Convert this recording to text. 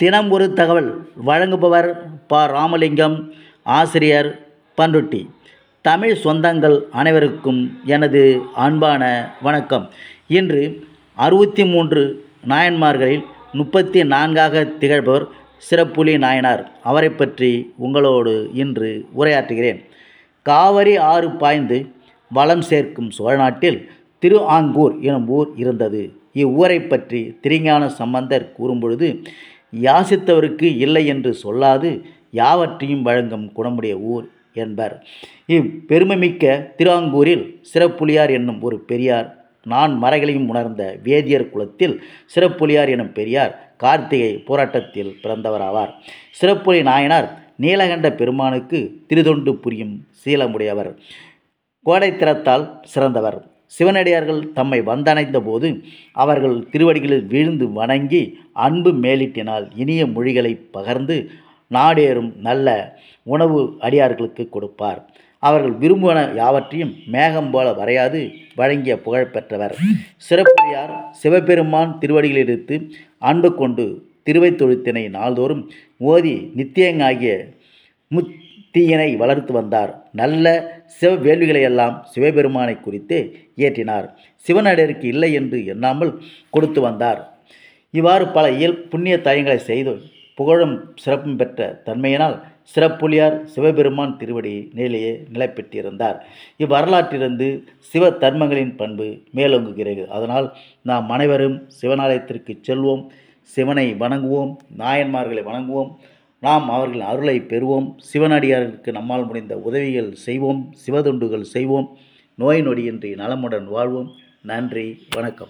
தினம் ஒரு தகவல் வழங்குபவர் ப. ராமலிங்கம் ஆசிரியர் பண்ருட்டி தமிழ் சொந்தங்கள் அனைவருக்கும் எனது அன்பான வணக்கம். இன்று அறுபத்தி மூன்று நாயன்மார்களில் முப்பத்தி நான்காக திகழ்பவர் சிறப்புலி நாயனார். அவரை பற்றி உங்களோடு இன்று உரையாற்றுகிறேன். காவிரி ஆறு பாய்ந்து வளம் சேர்க்கும் சோழநாட்டில் திரு ஆங்கூர் எனும் ஊர் இருந்தது. இவ்வூரை பற்றி திருஞான சம்பந்தர் கூறும்பொழுது யாசித்தவருக்கு இல்லை என்று சொல்லாது யாவற்றையும் வழங்கும் குணமுடைய ஊர் என்பர். இப்பெருமைமிக்க திருவாங்கூரில் சிறப்புலியார் என்னும் ஒரு பெரியார் நான் மறைகளையும் உணர்ந்த வேதியர் குலத்தில் சிறப்புலியார் எனும் பெரியார் கார்த்திகை போராட்டத்தில் பிறந்தவராவார். சிறப்புலி நாயனார் நீலகண்ட பெருமானுக்கு திருதொண்டு புரியும் சீலமுடையவர். கோடைத்திறத்தால் சிறந்தவர். சிவனடியார்கள் தம்மை வந்தணைந்த போது அவர்கள் திருவடிகளில் வீழ்ந்து வணங்கி அன்பு மேலிட்டினால் இனிய மொழிகளை பகர்ந்து நாடேறும் நல்ல உணவு அடியார்களுக்கு கொடுப்பார். அவர்கள் விரும்புவன யாவற்றையும் மேகம் போல வரையாது வழங்கிய புகழ் பெற்றவர். சிறப்புடையார் சிவபெருமான் திருவடிகளிலிருந்து அன்பு கொண்டு திருவைத்தொழுத்தினை நாள்தோறும் ஓதி நித்தியங்காகிய தீயனை வளர்த்து வந்தார். நல்ல சிவ வேள்விகளையெல்லாம் சிவபெருமானை குறித்து இயற்றினார். சிவனடியருக்கு இல்லை என்று எண்ணாமல் கொடுத்து வந்தார். இவ்வாறு பல இயல் புண்ணிய தயங்களை செய்து புகழும் சிறப்பும் பெற்ற தன்மையினால் சிறப்புலியார் சிவபெருமான் திருவடி நிலையே நிலை பெற்றிருந்தார். இவ்வரலாற்றிலிருந்து சிவ தர்மங்களின் பண்பு மேலோங்குகிறது. அதனால் நாம் அனைவரும் சிவனாலயத்திற்கு செல்வோம். சிவனை வணங்குவோம். நாயன்மார்களை வணங்குவோம். நாம் அவர்களின் அருளை பெறுவோம். சிவனடியாருக்கு நம்மால் முடிந்த உதவிகள் செய்வோம். சிவதொண்டுகள் செய்வோம். நோய் நொடியின்றி நலமுடன் வாழ்வோம். நன்றி. வணக்கம்.